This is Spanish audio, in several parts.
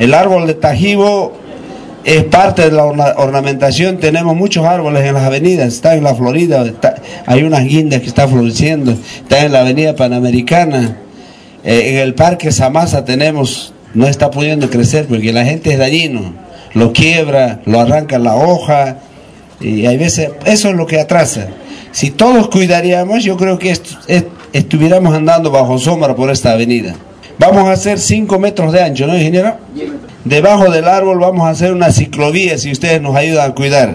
El árbol de Tajibo es parte de la ornamentación. Tenemos muchos árboles en las avenidas. Está en la Florida, hay unas guindas que están floreciendo. Está en la avenida Panamericana. Eh, en el parque Samasa tenemos, no está pudiendo crecer porque la gente es dañino. Lo quiebra, lo arranca la hoja. Y hay veces, eso es lo que atrasa. Si todos cuidaríamos, yo creo que estuviéramos andando bajo sombra por esta avenida. Vamos a hacer 5 metros de ancho, ¿no, ingeniero? Debajo del árbol vamos a hacer una ciclovía si ustedes nos ayudan a cuidar.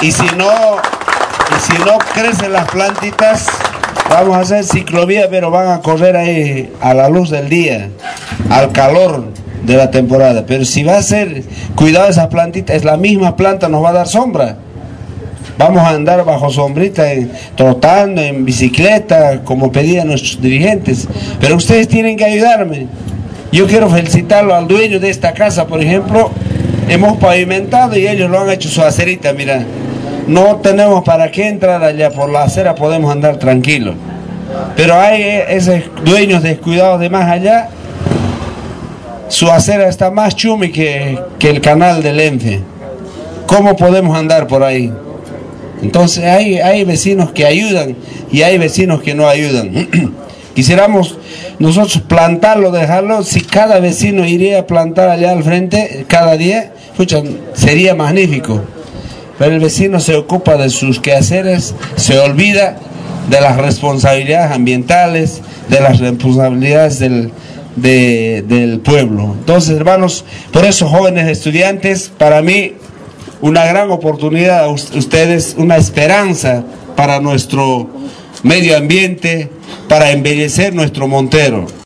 Y si no, y si no crecen las plantitas, vamos a hacer ciclovía, pero van a correr ahí a la luz del día, al calor de la temporada. Pero si va a ser cuidado esas plantitas, es la misma planta, nos va a dar sombra. Vamos a andar bajo sombrita, trotando, en bicicleta, como pedían nuestros dirigentes. Pero ustedes tienen que ayudarme. Yo quiero felicitarlo al dueño de esta casa, por ejemplo. Hemos pavimentado y ellos lo han hecho su acerita, mira. No tenemos para qué entrar allá por la acera, podemos andar tranquilos. Pero hay esos dueños descuidados de más allá. Su acera está más chumi que, que el canal del Enfe. ¿Cómo podemos andar por ahí? Entonces hay, hay vecinos que ayudan y hay vecinos que no ayudan. Quisiéramos nosotros plantarlo, dejarlo, si cada vecino iría a plantar allá al frente cada día, sería magnífico. Pero el vecino se ocupa de sus quehaceres, se olvida de las responsabilidades ambientales, de las responsabilidades del, del pueblo. Entonces, hermanos, por eso jóvenes estudiantes, para mí una gran oportunidad, ustedes una esperanza para nuestro medio ambiente, para embellecer nuestro Montero.